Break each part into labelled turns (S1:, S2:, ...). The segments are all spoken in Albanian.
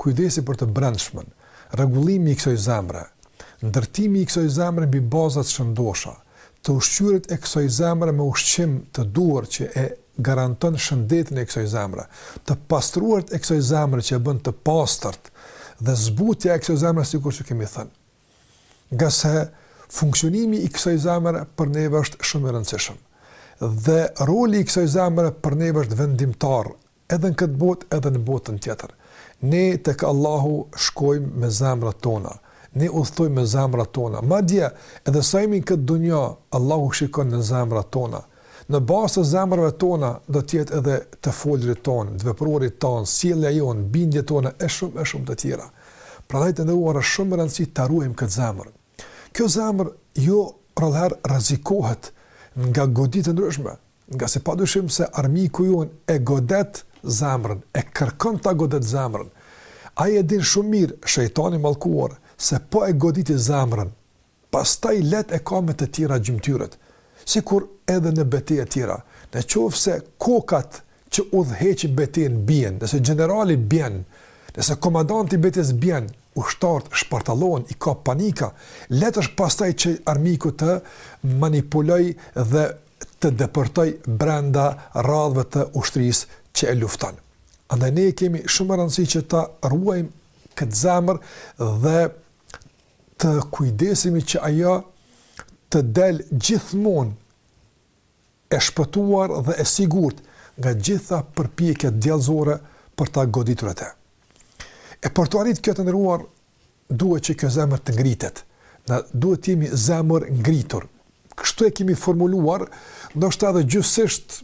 S1: kujdesi për të brendshmën, rregullimi i kësaj zemre, ndërtimi i kësaj zemre mbi baza të shëndosha, të ushqyerit e kësaj zemre me ushqim të duhur që e garanton shëndetin e kësaj zemre, të pastruarit e kësaj zemre që e bën të pastërt dhe zbutja e kësaj zemre sikur që kemi thënë. Ngase funksionimi i kësaj zemre për neve është shumë i rëndësishëm. Dhe roli i kësaj zemre për neve është vendimtar edhe në këtë botë edhe në botën tjetër. Ne tek Allahu shkojmë me zemrat tona, ne udhëtojmë me zemrat tona, madje edhe sa jemi në këtë dunja, Allahu shikon në zemrat tona. Në bazë të zemrave tona do të jetë edhe të folurit tonë, të vepruarit tonë, sjellja jonë, bindjet tona e shumë e shumë të tjera. Prandaj të nderuar është shumë e rëndësishme ta ruajmë këtë zemër. Kjo zemër jo rrallëherë rrezikohet nga goditje të ndryshme, Ngase padyshim se armiku jonë e godet zemrën, e kërkon ta godet zemrën. Ai e din shumë mirë, shejtani i mallkuar, se po e goditi zemrën, pastaj lehtë e ka me të tjera gjymtyrët. Sikur edhe në beteja tjera, në qoftë se kokat që udhëheqin betejën bien, nëse gjenerali bjen, nëse komandanti i betejës bjen, ushtarët shpartallohen, i kap panika, lehtë është pastaj që armiku të manipulojë dhe të depërtojë brenda radhëve të ushtrisë që e lufton. Andaj ne kemi shumë rëndësi që ta ruajmë këtë zemër dhe të kujdesemi që ajo të del gjithmonë e shpëtuar dhe e sigurt nga gjitha përpjekjet djallëzore për ta goditur atë. E për të arritur kjo të nderuar duhet që kjo zemër të ngritet. Ne duhet të jemi zemër ngritur. Kështu e kemi formuluar, ndoshta edhe gjuhësisht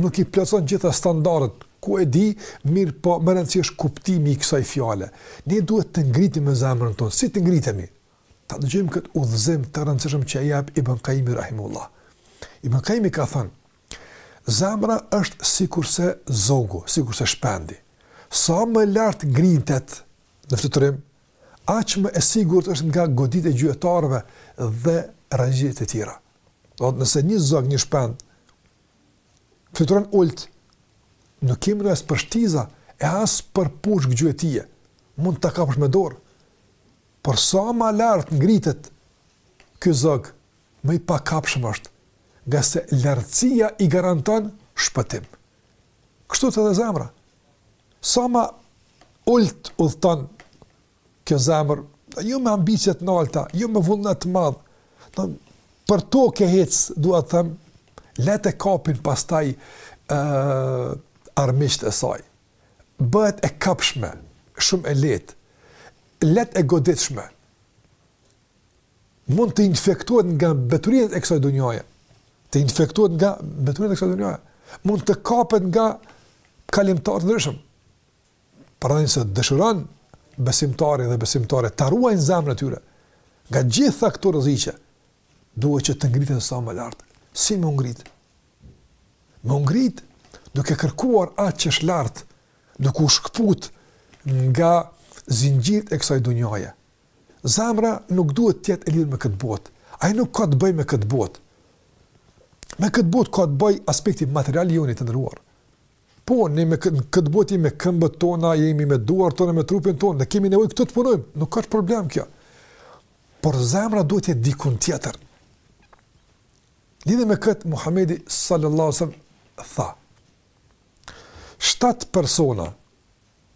S1: nuk i plotëson gjitha standardet, ku e di, mirëpo me rëndësi është kuptimi i kësaj fjale. Ne duhet të ngritemi me zemrën tonë, si të ngritemi? Ta dëgjojmë këtë udhëzim të rëndësishëm që e jep Ibn Kajimi rahimehullah. Ibn Kajimi ka thënë, zemra është sikurse zogu, sikurse shpendi. Sa më lart ngritet, në fluturim, aq më e sigurt është nga goditjet e gjuetarëve dhe rreziqet e tjera. Domethënë nëse një zog, një shpend fluturon ulët, nuk kemi nevojë as për shtiza e as për pushkë gjuetie. Mund ta kapësh me dorë. Por sa më lart ngritet ky zog, më i pakapshëm është, ngase lartësia i garanton shpëtim. Kështu edhe zemra. Sa ma ulët udhëton kjo zemër, jo me ambicie të nalta, jo me vullnet të madh, në, për tokë hec, dua të them, lehtë e kapin pastaj uh, armiqtë e saj. Bëhet e kapshme, shumë lehtë, lehtë e goditshme. mund të infektohet nga mbeturinat e kësaj dunjaje. Të infektohet nga mbeturinat e kësaj dunjaje. Mund të kapet nga kalimtarë të ndryshëm. Prandaj nëse dëshiron besimtari dhe besimtarja të ruajnë zemrën e tyre. Nga gjitha këto rreziqe, duhet që të ngriten sa më lartë. Si me u ngritë? Me u ngritë duke kërkuar atë që është lartë, duke u shkëput nga zinxhirët e kësaj dunjaje, Zemra nuk duhet të jetë e lidhur me këtë botë. Ajo nuk ka të bëjë me këtë botë. Me këtë botë ka të bëjë aspekti material i yni, të nderuar. Po, ne me këtë, këtë botë me këmbët tona, jemi me duar tona, me trupin tonë, dhe kemi nevojë këtu të punojmë, nuk ka problem kjo. Por zemra duhet të jetë dikun tjetër. Lidhur me këtë, Muhammedi sallallahu sallam tha, shtatë persona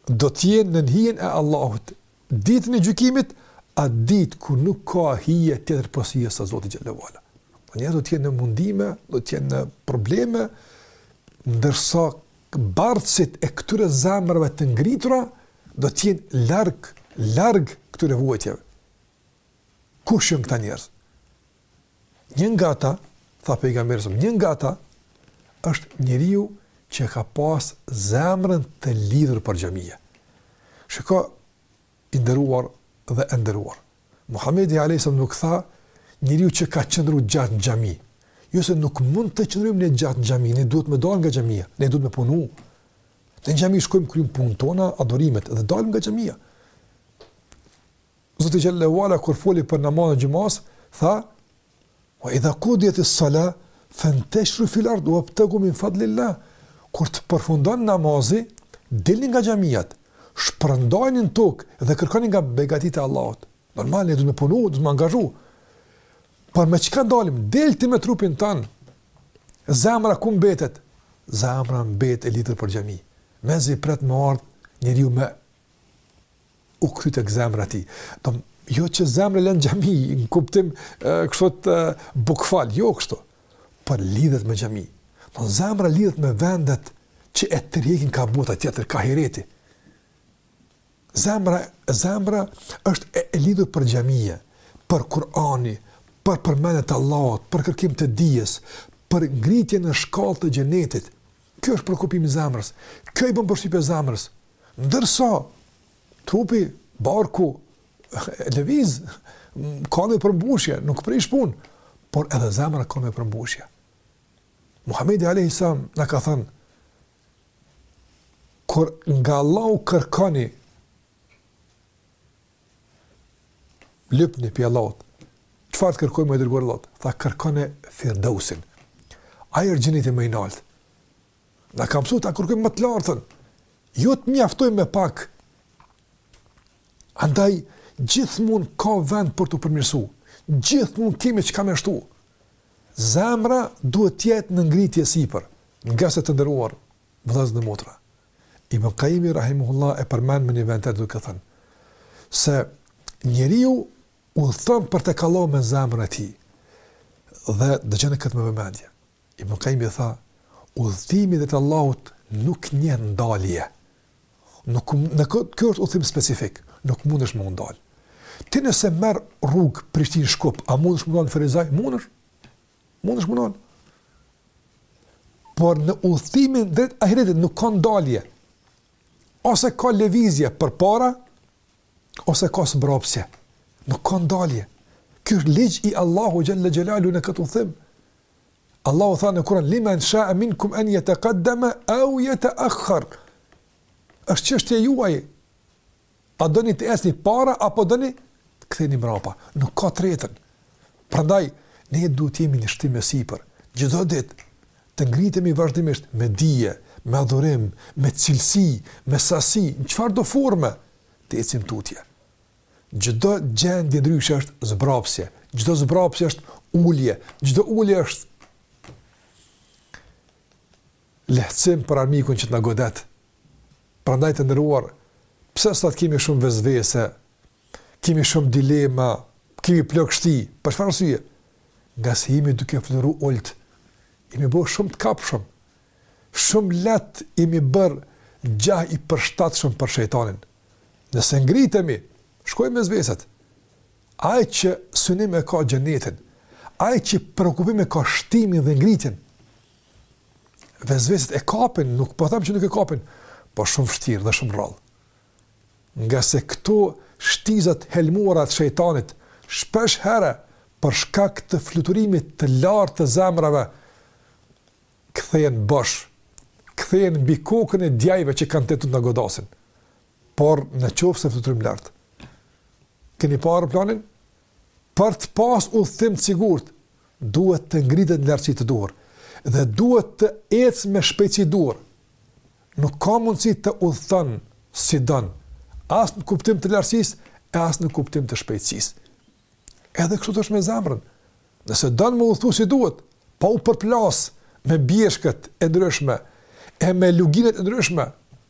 S1: do të jenë nën hijen e Allahut ditën e gjykimit, atë ditë kur nuk ka hije tjetër pos hijes së Zotit xhallahu ala. Po njerëzit do të jenë në mundime, do të jenë në probleme, ndërsa bartësit e këtyre zemrave të ngritura do të jenë larg, larg këtyre vuajtjeve. Kush janë këta njerëz? Një nga ata, tha pejgamberi sa, një nga ata është njeriu që ka pas zemrën të lidhur për xhamia. Shiko i nderuar dhe e nderuar. Muhamedi alayhis salam nuk tha njeriu që ka qëndruar gjatë në xhami. Jo se nuk mund të qëndrojmë ne gjatë në xhami, ne duhet të dalim nga xhamia, ne duhet të punojmë. Në xhami shkojmë kryejmë punën tona, adhurimet dhe dalim nga xhamia. Zoti xhallahu ala kur foli për namazin e xhumas, tha: "Wa idha qudiyat as-sala fantashiru fil ard wabtagu min fadlillah." Kur të përfundon namazi, dilni nga xhamiat, shpërndahuni në tokë dhe kërkoni nga begatitë e Allahut. Normal ne do të punojmë, do të angazhohemi. Por me çka dalim? Del ti me trupin tan. Zemra ku mbetet? Zemra mbet e lidhur për xhami. Mezi pret me ardh njeriu me u kthy tek zemra e tij. Do jo që zemrën e len në xhami, në kuptim kështu bukval, jo kështu. Por lidhet me xhami. Do zemra lidhet me vendet që e tërheqin ka bota tjetër ka ahireti. Zemra, zemra është e, e lidhur për xhamia, për Kur'ani, për përmendje të Allahut, për kërkim të dijes, për ngritjen në shkallë të xhenetit. Ky është preokupim i zemrës. Kjo i bën përshtypje zemrës. Ndërsa trupi, barku lëviz, ka një përmbushje, nuk prish punë, por edhe zemra ka një përmbushje. Muhamedi alejhi selam na ka thënë kur nga Allahu kërkoni Lypni prej Allahut. Çfarë të kërkojmë i dërguar i Allahut? Tha kërkojeni Firdausin. Ai është xheneti më i nalt. Na ka msu ta kërkojmë më të lartën. Jo të mjaftojmë me pak. Andaj gjithmonë ka vend për t'u përmirësu. Gjithmonë kemi çka me shtu. Zemra duhet të jetë në ngritje sipër, ngase të nderuar vëllezër dhe motra. Ibn Kajimi rahimahullah e përmend në një vend tjetër duke thënë se njeriu udhëton për tek Allahu me zemrën e tij. Dhe dëgjoni këtë me vëmendje. Ibn Kajimi tha, udhëtimi drejt Allahut nuk njeh ndalje. Nuk në këtë ky është udhëtim specifik, nuk mundesh me u ndal. Ti nëse merr rrug Prishtinë Shkup, a mundesh me u ndal në Ferizaj? Mundesh. Mundesh, të munon. Por në udhëtimin drejt ahiretit nuk ka ndalje. Ose ka lëvizje përpara, ose ka zmbrapsje. Nuk ka ndalje. Ky është ligj i Allahut xhel-le xhelaluhu në këtë udhëtim. Allahu tha në Kuran, limen shae minkum en jetekaddeme eu jeteehhar. Është çështje e juaja, A doni të ecni para apo doni të ktheni mbrapa? Nuk ka të tretën. Prandaj ne duhet të jemi në shtim e sipër çdo ditë të ngritemi vazhdimisht me dije, me adhurim, me cilësi, me sasi, në çfarëdo forme të ecim tutje. Çdo gjendje ndryshe është zbrapsje, çdo zbrapsje është ulje, çdo ulje është lehtësim për armikun që të na godet Prandaj të nderuar, pse sot kemi shumë vesvese, kemi shumë dilema, kemi plogështi, për çfarë arsye? Ngase jemi duke fluturu ulët, jemi bërë shumë të kapshëm, shumë lehtë jemi bërë gjah i përshtatshëm për shejtanin. Nëse ngritemi, shkojnë vesveset. Ai që synim e ka xhenetin, ai që preokupim e ka shtimin dhe ngritjen, vesveset e kapin, nuk po them që nuk e kapin, po shumë vështirë dhe shumë rrallë. Ngase këto shtiza të helmuara të shejtanit shpesh herë për shkak të fluturimit të lartë të zemrave kthehen bosh, kthehen mbi kokën e djajve që kanë tentu të na godasin. Por në qoftë se fluturojmë lart. Keni parë planin? për të pas udhëtim të sigurt, duhet të ngritet në lartësi të duhur, dhe duhet të ecë me shpejtësi të duhur. Nuk ka mundësi të udhëton si don, as në kuptim të lartësisë, e as në kuptim të shpejtësisë. Edhe kështu është me zemrën. Nëse don me udhëtu si duhet, pa u përplas me bjeshkët e ndryshme, e me luginat e ndryshme,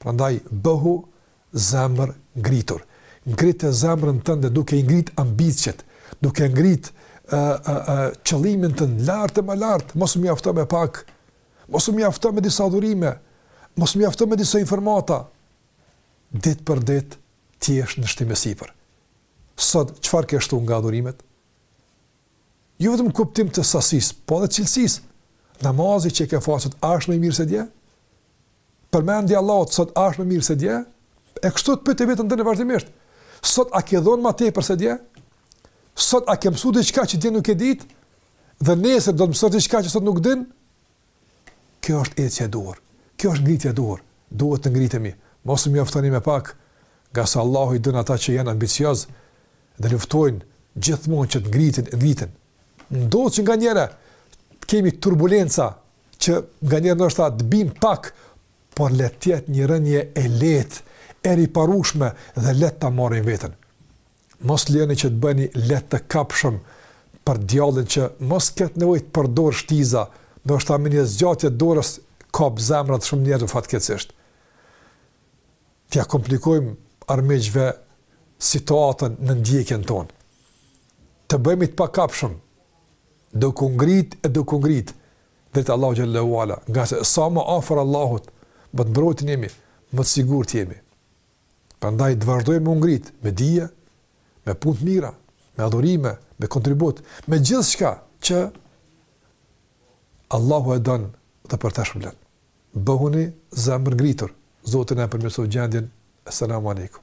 S1: Prandaj bëhu zemër ngritur. Ngrite zemrën tënde duke i ngrit ambiciet, duke ngrit ë ë ë qëllimin tënd lart e më lart, mos u mjafto me pak, mos u mjafto me disa adhurime, mos u mjafto me disa informata. Ditë për ditë ti je në shtim e sipër. Sot çfarë ke shtuar nga adhurimet? Jo vetëm në kuptim të sasisë, po edhe cilësisë. Namazi që ke fal sot a është më i mirë se dje? Përmendja e Allahut sot a është më mirë se dje? E kështu të pyete veten tënde vazhdimisht. Sot a ke dhënë më tepër se dje? Sot a ke mësuar diçka që dje nuk e dite? Dhe nesër do të mësosh diçka që sot nuk din? Kjo është ecje e duhur. Kjo është ngritje e duhur. Duhet të ngritemi. Mos u mjaftoni me pak, ngase Allahu i don ata që janë ambicioz dhe luftojnë gjithmonë që të ngriten, ngriten. Ndodh që nganjëherë të kemi turbulenca, që nganjëherë ndoshta të biem pak, por le të jetë një rënie e lehtë, e riparushme dhe lehtë ta marrim veten. Mos lejoni që të bëheni lehtë të kapshëm për djallin që mos ketë nevojë të përdor shtiza, ndoshta me një zgjatje të dorës kap zemrat e shumë njerëzve fatkeqësisht. t'ia komplikojmë armiqve situatën në ndjekjen tonë, të bëhemi të pakapshëm, duke u ngrit e duke u ngrit drejt Allahut xhel-le ue ala, ngase sa më afër Allahut, më të mbrojtun jemi, më të sigurt jemi. Prandaj të vazhdojmë me u ngrit me dije, me punë të mira, me adhurime, me kontribut, me gjithçka që Allahu e don dhe për të shpërblen. Bëhuni zemërngritur, Zoti na e përmirësoftë gjendjen, Esselamu Alejkum.